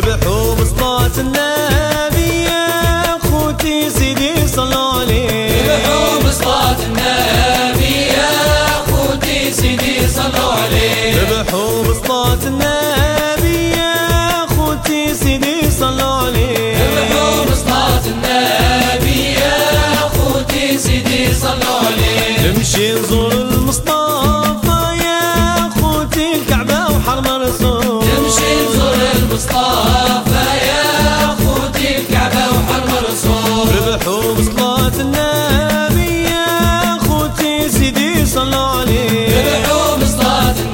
ذبحوا بصلاة النبي المصطفى يا الكعبة وحرم ذبحوا بصلاة يا سيدي صلوا عليه ذبحوا بصلاة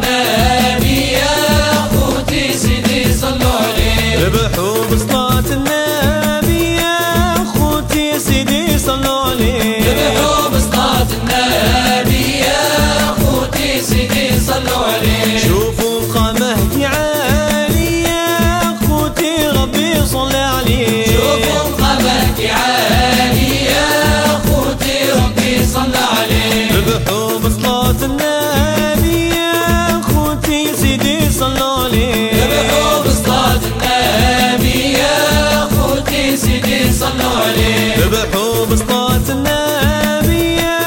يا سيدي صلوا عليه ذبحوا بصلاة النبي يا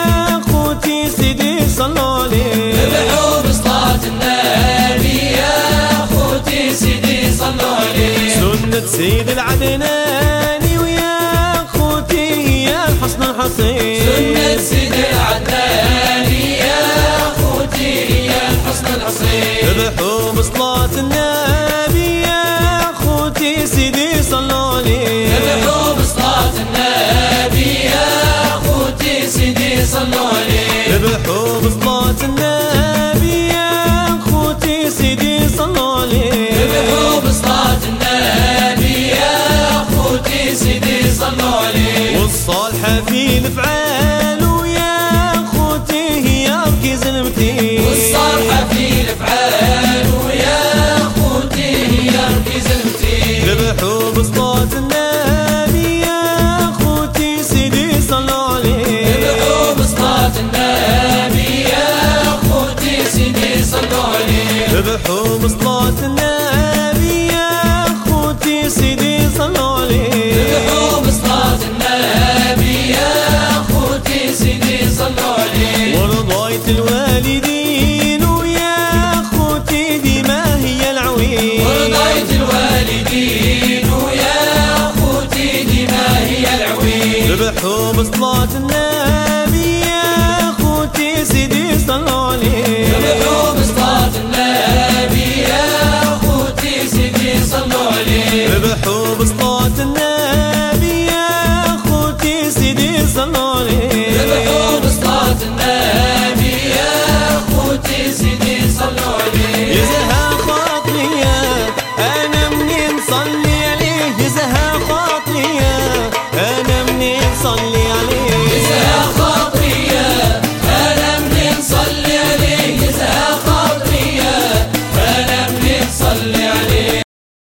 أخوتي سيدي صلوا عليه. ذبحوا بصلاة النبي يا أخوتي سيدي صلوا عليه. سنة سيد العدناني ويا أخوتي هي الحصن الحصين سنة سيد العدناني يا أخوتي هي الحصن الحصين ذبحوا بصلاة النبي يا أخوتي سيدي صلوا عليه. النبي يا اخوتي سيدي صلوا عليه ذبحوا بصلاة النبي يا أخوتي سيدي صلوا عليه. ذبحوا بصلاة النبي يا اخوتي سيدي صلوا عليه والصالحة في الافعال ويا أخوتي هي ركيز المتين والصالحة في ادعو بصلاة النبي يا خوتي سيدي صلوا عليه. ادعو بصلاة النبي يا خوتي سيدي صلوا عليه. ورضاية الوالدين ويا أخوتي دي هي العوين ورضاية الوالدين ويا أخوتي دي هي العوين ذبحوا بصلاة النبي يا أخوتي سيدي صلوا عليه. ذبحوا بصلاة النبي